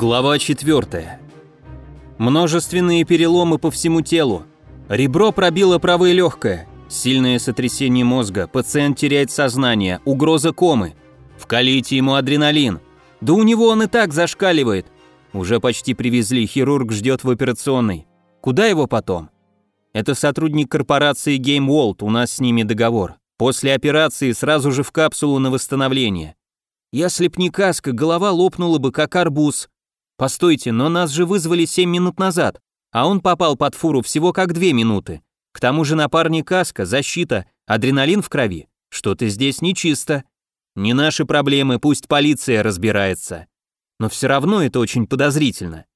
Глава 4. Множественные переломы по всему телу. Ребро пробило правое легкое. Сильное сотрясение мозга. Пациент теряет сознание. Угроза комы. Вкалите ему адреналин. Да у него он и так зашкаливает. Уже почти привезли, хирург ждет в операционной. Куда его потом? Это сотрудник корпорации Game World, у нас с ними договор. После операции сразу же в капсулу на восстановление. Если б не каска, голова лопнула бы, как арбуз. Постойте, но нас же вызвали 7 минут назад, а он попал под фуру всего как 2 минуты. К тому же напарник каска, защита, адреналин в крови. Что-то здесь нечисто. Не наши проблемы, пусть полиция разбирается. Но все равно это очень подозрительно.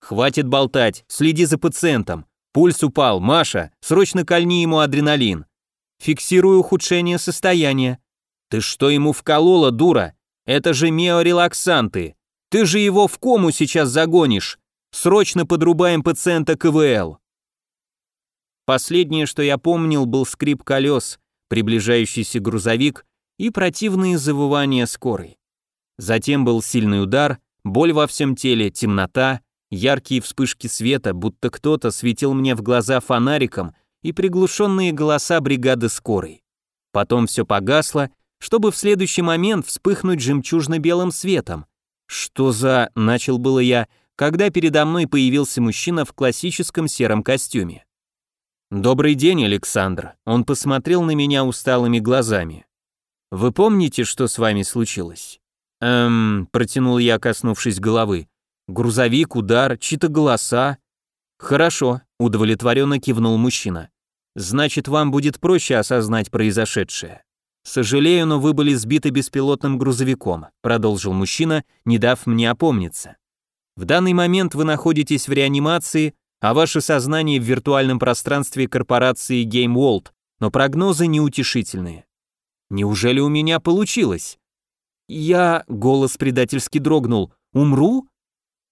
Хватит болтать, следи за пациентом. Пульс упал, Маша, срочно кольни ему адреналин. Фиксирую ухудшение состояния. Ты что ему вколола, дура? Это же миорелаксанты. Ты же его в кому сейчас загонишь. Срочно подрубаем пациента КВЛ. Последнее, что я помнил, был скрип колес, приближающийся грузовик и противные завывания скорой. Затем был сильный удар, боль во всем теле, темнота, яркие вспышки света, будто кто-то светил мне в глаза фонариком и приглушенные голоса бригады скорой. Потом все погасло, чтобы в следующий момент вспыхнуть жемчужно-белым светом. «Что за...» — начал было я, когда передо мной появился мужчина в классическом сером костюме. «Добрый день, Александр», — он посмотрел на меня усталыми глазами. «Вы помните, что с вами случилось?» «Эм...» — протянул я, коснувшись головы. «Грузовик, удар, чьи-то голоса». «Хорошо», — удовлетворенно кивнул мужчина. «Значит, вам будет проще осознать произошедшее». «Сожалею, но вы были сбиты беспилотным грузовиком», продолжил мужчина, не дав мне опомниться. «В данный момент вы находитесь в реанимации, а ваше сознание в виртуальном пространстве корпорации Game World, но прогнозы неутешительные. Неужели у меня получилось? Я, голос предательски дрогнул, умру?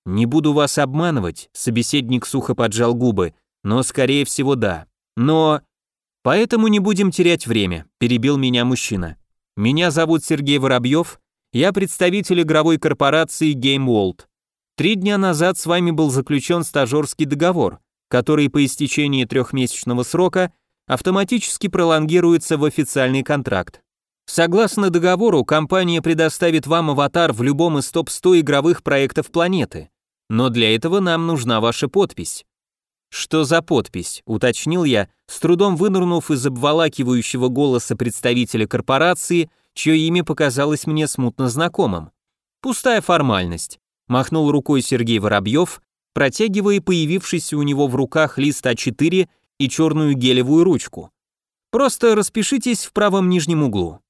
Не буду вас обманывать, собеседник сухо поджал губы, но скорее всего да. Но Поэтому не будем терять время, перебил меня мужчина. Меня зовут Сергей Воробьев, я представитель игровой корпорации Game World. Три дня назад с вами был заключен стажерский договор, который по истечении трехмесячного срока автоматически пролонгируется в официальный контракт. Согласно договору, компания предоставит вам аватар в любом из топ-100 игровых проектов планеты. Но для этого нам нужна ваша подпись. «Что за подпись?» — уточнил я, с трудом вынырнув из обволакивающего голоса представителя корпорации, чье имя показалось мне смутно знакомым. «Пустая формальность», — махнул рукой Сергей Воробьев, протягивая появившийся у него в руках лист А4 и черную гелевую ручку. «Просто распишитесь в правом нижнем углу.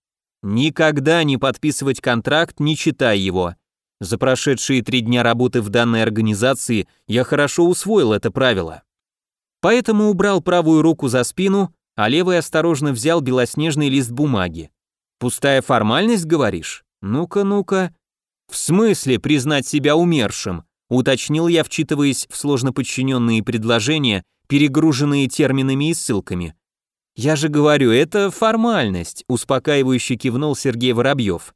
Никогда не подписывать контракт, не читая его. За прошедшие три дня работы в данной организации я хорошо усвоил это правило. Поэтому убрал правую руку за спину, а левый осторожно взял белоснежный лист бумаги. «Пустая формальность, говоришь? Ну-ка, ну-ка». «В смысле признать себя умершим?» уточнил я, вчитываясь в сложно подчиненные предложения, перегруженные терминами и ссылками. «Я же говорю, это формальность», успокаивающе кивнул Сергей Воробьев.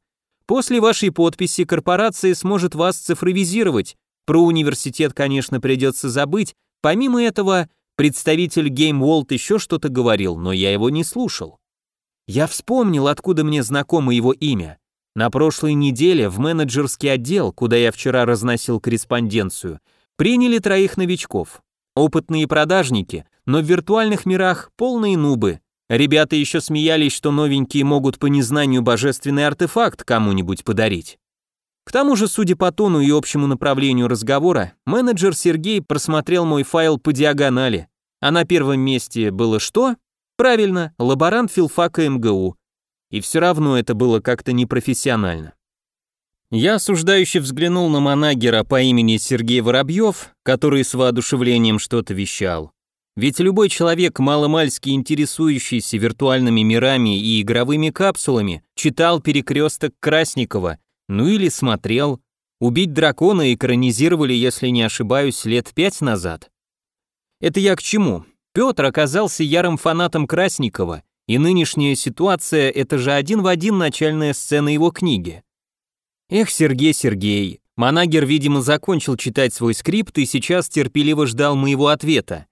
«После вашей подписи корпорация сможет вас цифровизировать. Про университет, конечно, придется забыть. Помимо этого, Представитель Game World еще что-то говорил, но я его не слушал. Я вспомнил, откуда мне знакомо его имя. На прошлой неделе в менеджерский отдел, куда я вчера разносил корреспонденцию, приняли троих новичков. Опытные продажники, но в виртуальных мирах полные нубы. Ребята еще смеялись, что новенькие могут по незнанию божественный артефакт кому-нибудь подарить. К тому же, судя по тону и общему направлению разговора, менеджер Сергей просмотрел мой файл по диагонали, а на первом месте было что? Правильно, лаборант филфака МГУ. И все равно это было как-то непрофессионально. Я осуждающе взглянул на манагера по имени Сергей Воробьев, который с воодушевлением что-то вещал. Ведь любой человек, маломальски интересующийся виртуальными мирами и игровыми капсулами, читал «Перекресток Красникова», ну или смотрел. «Убить дракона» экранизировали, если не ошибаюсь, лет пять назад. Это я к чему? Петр оказался ярым фанатом Красникова, и нынешняя ситуация – это же один в один начальная сцена его книги. Эх, Сергей, Сергей, Манагер, видимо, закончил читать свой скрипт и сейчас терпеливо ждал моего ответа.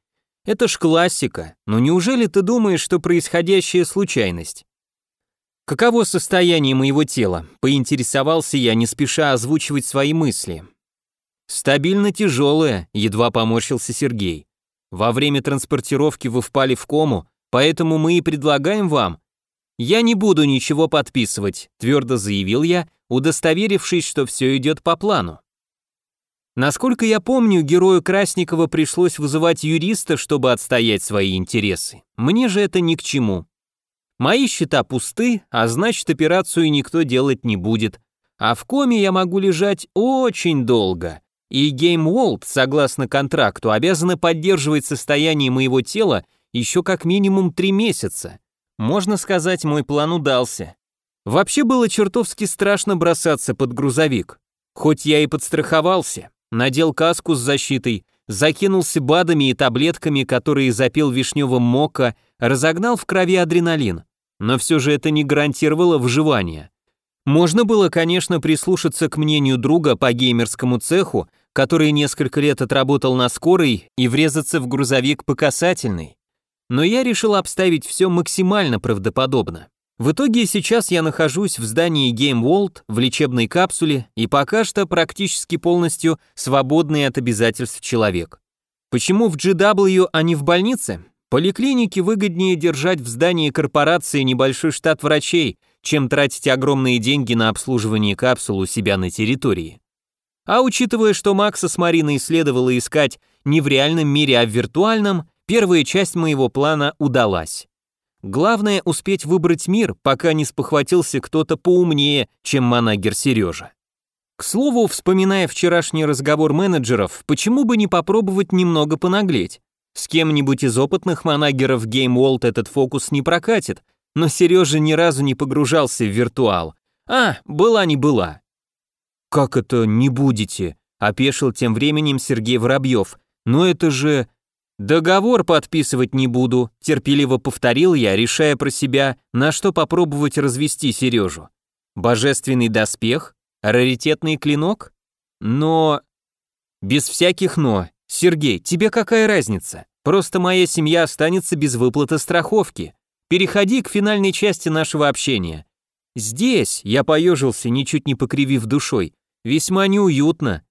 Это ж классика, но неужели ты думаешь, что происходящее случайность? Каково состояние моего тела? Поинтересовался я, не спеша озвучивать свои мысли. Стабильно тяжелое, едва поморщился Сергей. Во время транспортировки вы впали в кому, поэтому мы и предлагаем вам. Я не буду ничего подписывать, твердо заявил я, удостоверившись, что все идет по плану. Насколько я помню, герою Красникова пришлось вызывать юриста, чтобы отстоять свои интересы. Мне же это ни к чему. Мои счета пусты, а значит операцию никто делать не будет. А в коме я могу лежать очень долго. И Game World, согласно контракту, обязаны поддерживать состояние моего тела еще как минимум три месяца. Можно сказать, мой план удался. Вообще было чертовски страшно бросаться под грузовик. Хоть я и подстраховался, надел каску с защитой, закинулся БАДами и таблетками, которые запил вишневым мока, разогнал в крови адреналин. Но все же это не гарантировало выживание. Можно было, конечно, прислушаться к мнению друга по геймерскому цеху, который несколько лет отработал на скорой, и врезаться в грузовик по касательной. Но я решил обставить все максимально правдоподобно. В итоге сейчас я нахожусь в здании Game World в лечебной капсуле и пока что практически полностью свободный от обязательств человек. Почему в GW, а не в больнице? Поликлинике выгоднее держать в здании корпорации небольшой штат врачей, чем тратить огромные деньги на обслуживание капсул у себя на территории. А учитывая, что Макса с Мариной следовало искать не в реальном мире, а в виртуальном, первая часть моего плана удалась. Главное успеть выбрать мир, пока не спохватился кто-то поумнее, чем манагер Сережа. К слову, вспоминая вчерашний разговор менеджеров, почему бы не попробовать немного понаглеть? С кем-нибудь из опытных манагеров Game World этот фокус не прокатит, но Сережа ни разу не погружался в виртуал. А, была не была. «Как это не будете?» – опешил тем временем Сергей Воробьев. «Но это же...» «Договор подписывать не буду», – терпеливо повторил я, решая про себя, на что попробовать развести Сережу. «Божественный доспех? Раритетный клинок? Но...» «Без всяких «но». Сергей, тебе какая разница? Просто моя семья останется без выплаты страховки. Переходи к финальной части нашего общения. Здесь, я поежился, ничуть не покривив душой, весьма неуютно.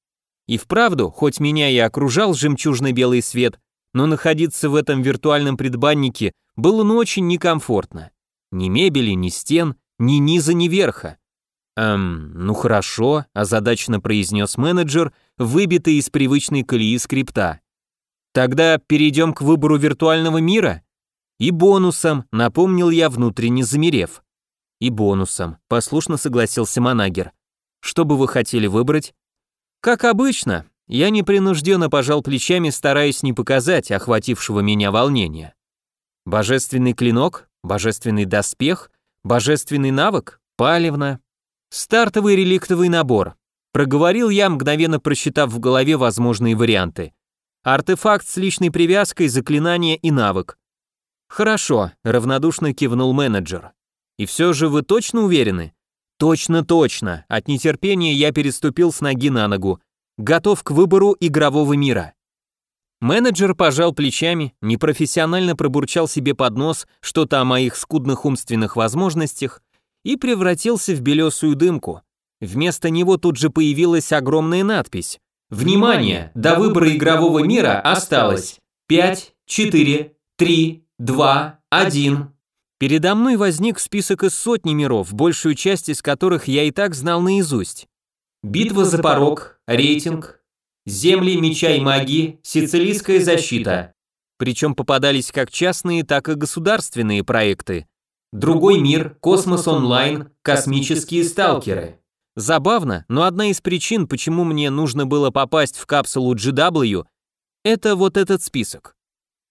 И вправду, хоть меня и окружал жемчужно-белый свет, но находиться в этом виртуальном предбаннике было ну очень некомфортно. Ни мебели, ни стен, ни низа, ни верха. «Эм, ну хорошо», – озадаченно произнес менеджер, выбитый из привычной колеи скрипта. «Тогда перейдем к выбору виртуального мира?» «И бонусом», – напомнил я, внутренне замерев. «И бонусом», – послушно согласился Манагер. «Что бы вы хотели выбрать?» «Как обычно», я непринужденно пожал плечами, стараясь не показать охватившего меня волнения. Божественный клинок, божественный доспех, божественный навык, палевно. Стартовый реликтовый набор. Проговорил я, мгновенно просчитав в голове возможные варианты. Артефакт с личной привязкой, заклинание и навык. Хорошо, равнодушно кивнул менеджер. И все же вы точно уверены? Точно, точно. От нетерпения я переступил с ноги на ногу готов к выбору игрового мира. Менеджер пожал плечами, непрофессионально пробурчал себе под нос что-то о моих скудных умственных возможностях и превратился в белесую дымку. Вместо него тут же появилась огромная надпись. «Внимание! До выбора игрового мира осталось 5, 4, 3, 2, 1». Передо мной возник список из сотни миров, большую часть из которых я и так знал наизусть. Битва за порог, рейтинг, земли меча и магии, сицилийская защита. Причем попадались как частные, так и государственные проекты. Другой мир, космос онлайн, космические сталкеры. Забавно, но одна из причин, почему мне нужно было попасть в капсулу GW, это вот этот список.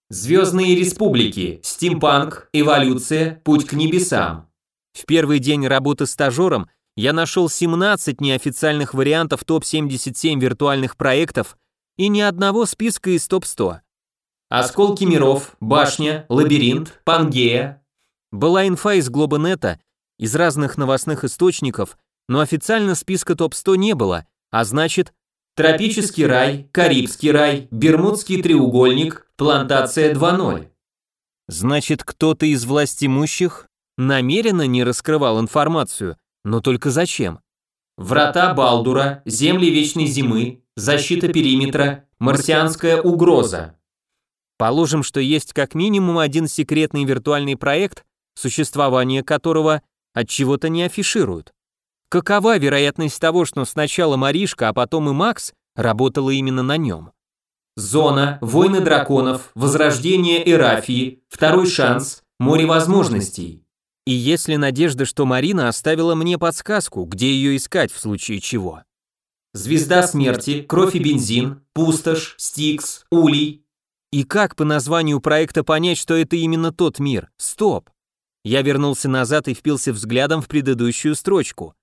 Звездные республики, стимпанк, эволюция, путь к небесам. В первый день работы стажером я нашел 17 неофициальных вариантов топ-77 виртуальных проектов и ни одного списка из топ-100. Осколки миров, башня, лабиринт, Пангея. Была инфа из Глобанета, из разных новостных источников, но официально списка топ-100 не было, А значит, тропический рай, Карибский рай, Бермудский треугольник, плантация 2.0. Значит, кто-то из властимущих намеренно не раскрывал информацию, но только зачем? Врата Балдура, земли вечной зимы, защита периметра, марсианская угроза. Положим, что есть как минимум один секретный виртуальный проект, существование которого от чего-то не афишируют. Какова вероятность того, что сначала Маришка, а потом и Макс работала именно на нем? Зона, войны драконов, возрождение Эрафии, второй шанс, море возможностей. И есть ли надежда, что Марина оставила мне подсказку, где ее искать в случае чего? Звезда смерти, кровь и бензин, пустошь, стикс, улей. И как по названию проекта понять, что это именно тот мир? Стоп. Я вернулся назад и впился взглядом в предыдущую строчку.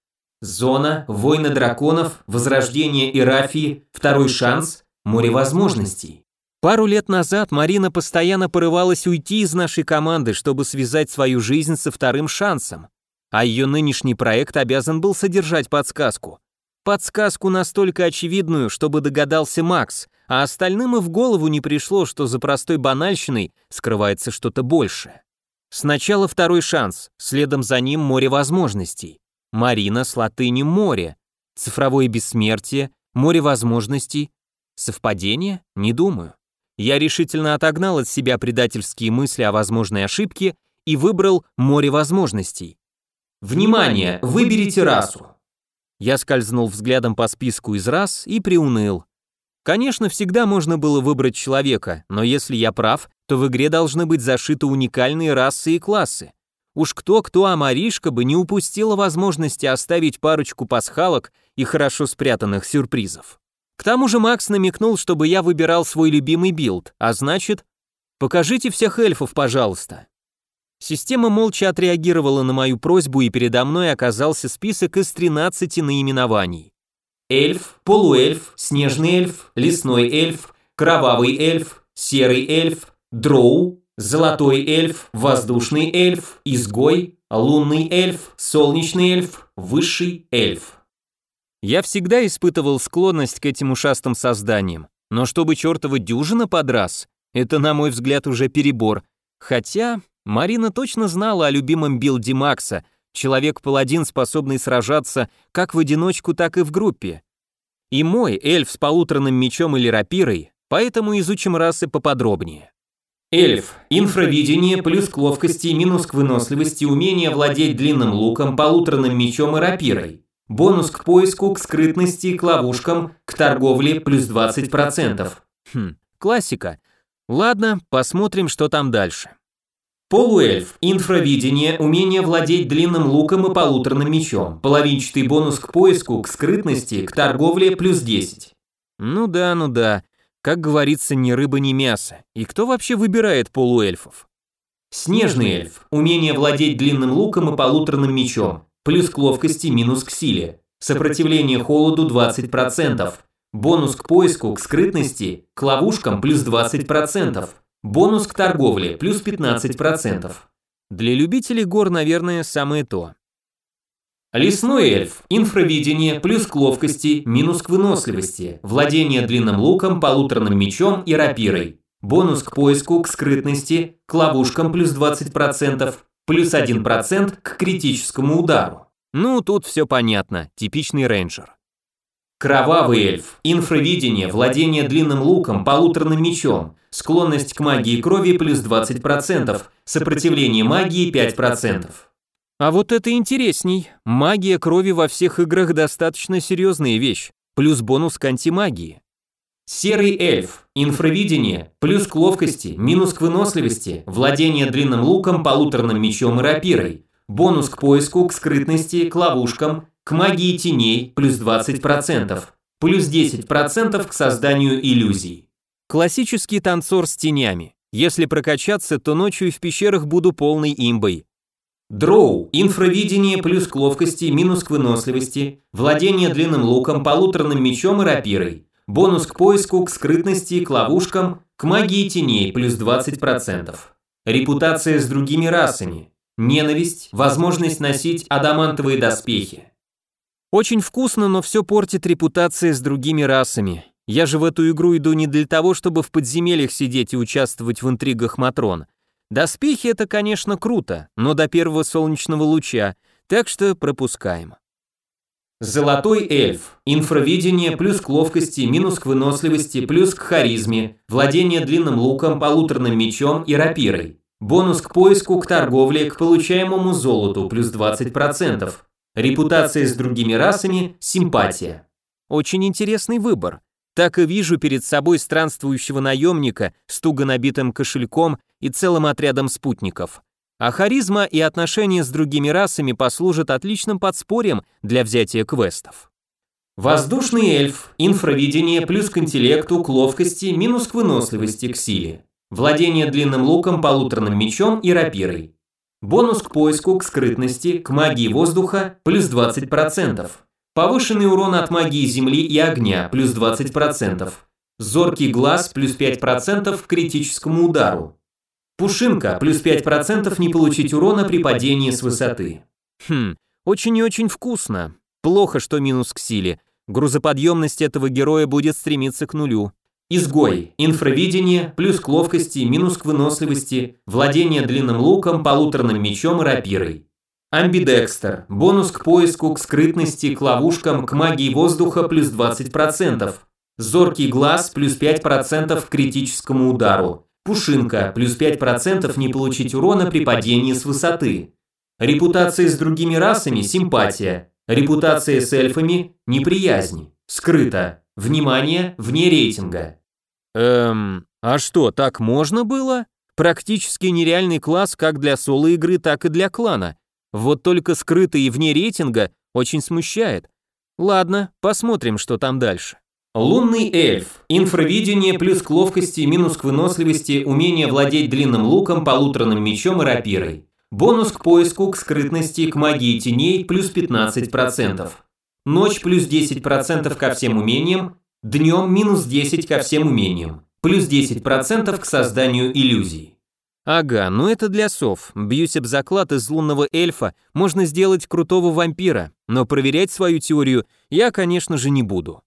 Зона, войны драконов, возрождение Ирафии, второй шанс, море возможностей. Пару лет назад Марина постоянно порывалась уйти из нашей команды, чтобы связать свою жизнь со вторым шансом. А ее нынешний проект обязан был содержать подсказку. Подсказку настолько очевидную, чтобы догадался Макс, а остальным и в голову не пришло, что за простой банальщиной скрывается что-то большее. Сначала второй шанс, следом за ним море возможностей. Марина с латынью море. Цифровое бессмертие, море возможностей. Совпадение? Не думаю я решительно отогнал от себя предательские мысли о возможной ошибке и выбрал море возможностей. Внимание, выберите расу. Я скользнул взглядом по списку из рас и приуныл. Конечно, всегда можно было выбрать человека, но если я прав, то в игре должны быть зашиты уникальные расы и классы. Уж кто-кто, а Маришка бы не упустила возможности оставить парочку пасхалок и хорошо спрятанных сюрпризов. К тому же Макс намекнул, чтобы я выбирал свой любимый билд, а значит, покажите всех эльфов, пожалуйста. Система молча отреагировала на мою просьбу, и передо мной оказался список из 13 наименований. Эльф, полуэльф, снежный эльф, лесной эльф, кровавый эльф, серый эльф, дроу, золотой эльф, воздушный эльф, изгой, лунный эльф, солнечный эльф, высший эльф. Я всегда испытывал склонность к этим ушастым созданиям, но чтобы чертова дюжина подрас, это, на мой взгляд, уже перебор. Хотя Марина точно знала о любимом билде Макса, человек-паладин, способный сражаться как в одиночку, так и в группе. И мой эльф с полуторным мечом или рапирой, поэтому изучим расы поподробнее. Эльф. Инфравидение плюс к ловкости, минус к выносливости, умение владеть длинным луком, полуторным мечом и рапирой. Бонус к поиску, к скрытности, к ловушкам, к торговле плюс 20%. Хм, классика. Ладно, посмотрим, что там дальше. Полуэльф, инфравидение, умение владеть длинным луком и полуторным мечом. Половинчатый бонус к поиску, к скрытности, к торговле плюс 10. Ну да, ну да. Как говорится, ни рыба, ни мясо. И кто вообще выбирает полуэльфов? Снежный эльф, умение владеть длинным луком и полуторным мечом плюс к ловкости, минус к силе. Сопротивление холоду 20%. Бонус к поиску, к скрытности, к ловушкам плюс 20%. Бонус к торговле плюс 15%. Для любителей гор, наверное, самое то. Лесной эльф, инфравидение, плюс к ловкости, минус к выносливости, владение длинным луком, полуторным мечом и рапирой. Бонус к поиску, к скрытности, к ловушкам плюс 20%, плюс 1% к критическому удару. Ну, тут все понятно, типичный рейнджер. Кровавый эльф, инфравидение, владение длинным луком, полуторным мечом, склонность к магии крови плюс 20%, сопротивление магии 5%. А вот это интересней. Магия крови во всех играх достаточно серьезная вещь, плюс бонус к антимагии. Серый эльф, инфравидение, плюс к ловкости, минус к выносливости, владение длинным луком, полуторным мечом и рапирой, бонус к поиску, к скрытности, к ловушкам, к магии теней, плюс 20%, плюс 10% к созданию иллюзий. Классический танцор с тенями. Если прокачаться, то ночью в пещерах буду полной имбой. Дроу, инфравидение плюс к ловкости, минус к выносливости, владение длинным луком, полуторным мечом и рапирой, Бонус к поиску, к скрытности, к ловушкам, к магии теней плюс 20%. Репутация с другими расами. Ненависть, возможность носить адамантовые доспехи. Очень вкусно, но все портит репутация с другими расами. Я же в эту игру иду не для того, чтобы в подземельях сидеть и участвовать в интригах Матрон. Доспехи это, конечно, круто, но до первого солнечного луча, так что пропускаем. Золотой эльф. Инфравидение плюс к ловкости, минус к выносливости, плюс к харизме, владение длинным луком, полуторным мечом и рапирой. Бонус к поиску, к торговле, к получаемому золоту плюс 20%. Репутация с другими расами – симпатия. Очень интересный выбор. Так и вижу перед собой странствующего наемника с туго набитым кошельком и целым отрядом спутников. А харизма и отношения с другими расами послужат отличным подспорьем для взятия квестов. Воздушный эльф, инфравидение плюс к интеллекту, к ловкости, минус к выносливости, к силе. Владение длинным луком, полуторным мечом и рапирой. Бонус к поиску, к скрытности, к магии воздуха плюс 20%. Повышенный урон от магии земли и огня плюс 20%. Зоркий глаз плюс 5% к критическому удару. Пушинка плюс 5% не получить урона при падении с высоты. Хм, очень и очень вкусно. Плохо, что минус к силе. Грузоподъемность этого героя будет стремиться к нулю. Изгой. Инфравидение, плюс к ловкости, минус к выносливости, владение длинным луком, полуторным мечом и рапирой. Амбидекстер. Бонус к поиску, к скрытности, к ловушкам, к магии воздуха плюс 20%. Зоркий глаз плюс 5% к критическому удару. Пушинка плюс 5% не получить урона при падении с высоты. Репутация с другими расами – симпатия. Репутация с эльфами – неприязнь. Скрыто. Внимание, вне рейтинга. Эм, а что, так можно было? Практически нереальный класс как для соло-игры, так и для клана. Вот только скрытый и вне рейтинга очень смущает. Ладно, посмотрим, что там дальше. Лунный эльф. Инфравидение плюс к ловкости, минус к выносливости, умение владеть длинным луком, полуторным мечом и рапирой. Бонус к поиску, к скрытности, к магии теней плюс 15%. Ночь плюс 10% ко всем умениям, днем минус 10 ко всем умениям, плюс 10% к созданию иллюзий. Ага, ну это для сов. Бьюсь об заклад из лунного эльфа можно сделать крутого вампира, но проверять свою теорию я, конечно же, не буду.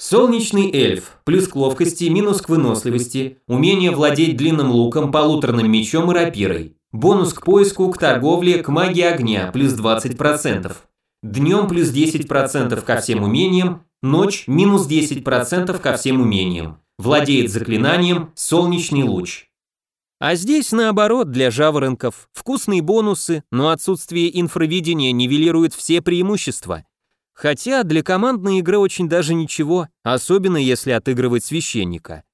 Солнечный эльф, плюс к ловкости, минус к выносливости, умение владеть длинным луком, полуторным мечом и рапирой. Бонус к поиску, к торговле, к магии огня, плюс 20%. Днем плюс 10% ко всем умениям, ночь минус 10% ко всем умениям. Владеет заклинанием «Солнечный луч». А здесь наоборот для жаворонков. Вкусные бонусы, но отсутствие инфравидения нивелирует все преимущества. Хотя для командной игры очень даже ничего, особенно если отыгрывать священника.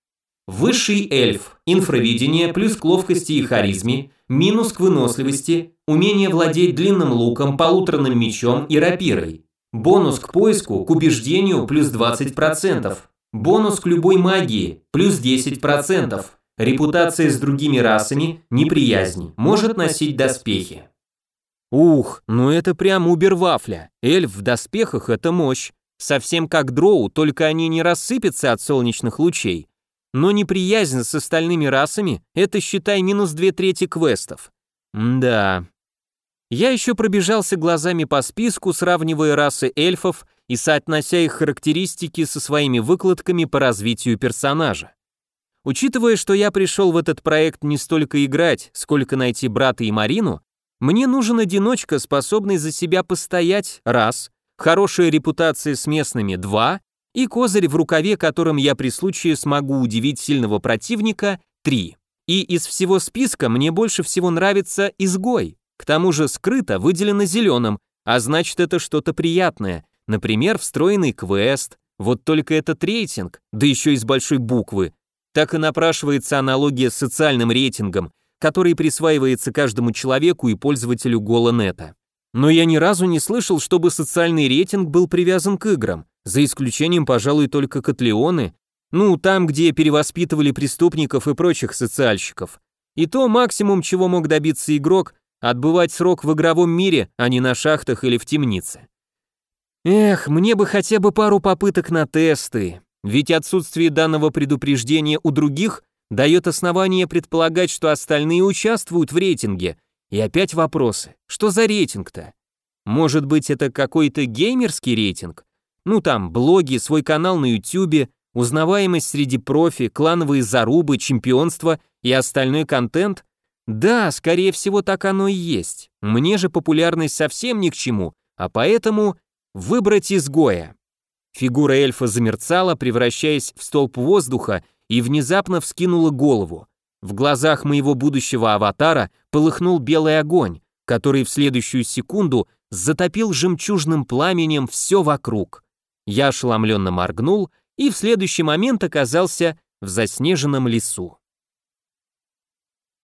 Высший эльф, инфравидение плюс к ловкости и харизме, минус к выносливости, умение владеть длинным луком, полуторным мечом и рапирой. Бонус к поиску, к убеждению плюс 20%. Бонус к любой магии плюс 10%. Репутация с другими расами, неприязнь, может носить доспехи. Ух, ну это прям убер-вафля. Эльф в доспехах – это мощь. Совсем как дроу, только они не рассыпятся от солнечных лучей. Но неприязнь с остальными расами – это, считай, минус две трети квестов. да. Я еще пробежался глазами по списку, сравнивая расы эльфов и соотнося их характеристики со своими выкладками по развитию персонажа. Учитывая, что я пришел в этот проект не столько играть, сколько найти брата и Марину, мне нужен одиночка, способный за себя постоять, раз, хорошая репутация с местными, два, и козырь в рукаве, которым я при случае смогу удивить сильного противника, три. И из всего списка мне больше всего нравится изгой. К тому же скрыто выделено зеленым, а значит это что-то приятное, например, встроенный квест. Вот только этот рейтинг, да еще и с большой буквы. Так и напрашивается аналогия с социальным рейтингом, который присваивается каждому человеку и пользователю Голонета. Но я ни разу не слышал, чтобы социальный рейтинг был привязан к играм, за исключением, пожалуй, только Котлеоны, ну, там, где перевоспитывали преступников и прочих социальщиков. И то максимум, чего мог добиться игрок, отбывать срок в игровом мире, а не на шахтах или в темнице. Эх, мне бы хотя бы пару попыток на тесты, ведь отсутствие данного предупреждения у других дает основание предполагать, что остальные участвуют в рейтинге, и опять вопросы. Что за рейтинг-то? Может быть, это какой-то геймерский рейтинг? Ну там, блоги, свой канал на ютюбе, узнаваемость среди профи, клановые зарубы, чемпионство и остальной контент? Да, скорее всего, так оно и есть. Мне же популярность совсем ни к чему, а поэтому выбрать изгоя. Фигура эльфа замерцала, превращаясь в столб воздуха, и внезапно вскинула голову. В глазах моего будущего аватара полыхнул белый огонь, который в следующую секунду затопил жемчужным пламенем все вокруг. Я ошеломленно моргнул и в следующий момент оказался в заснеженном лесу.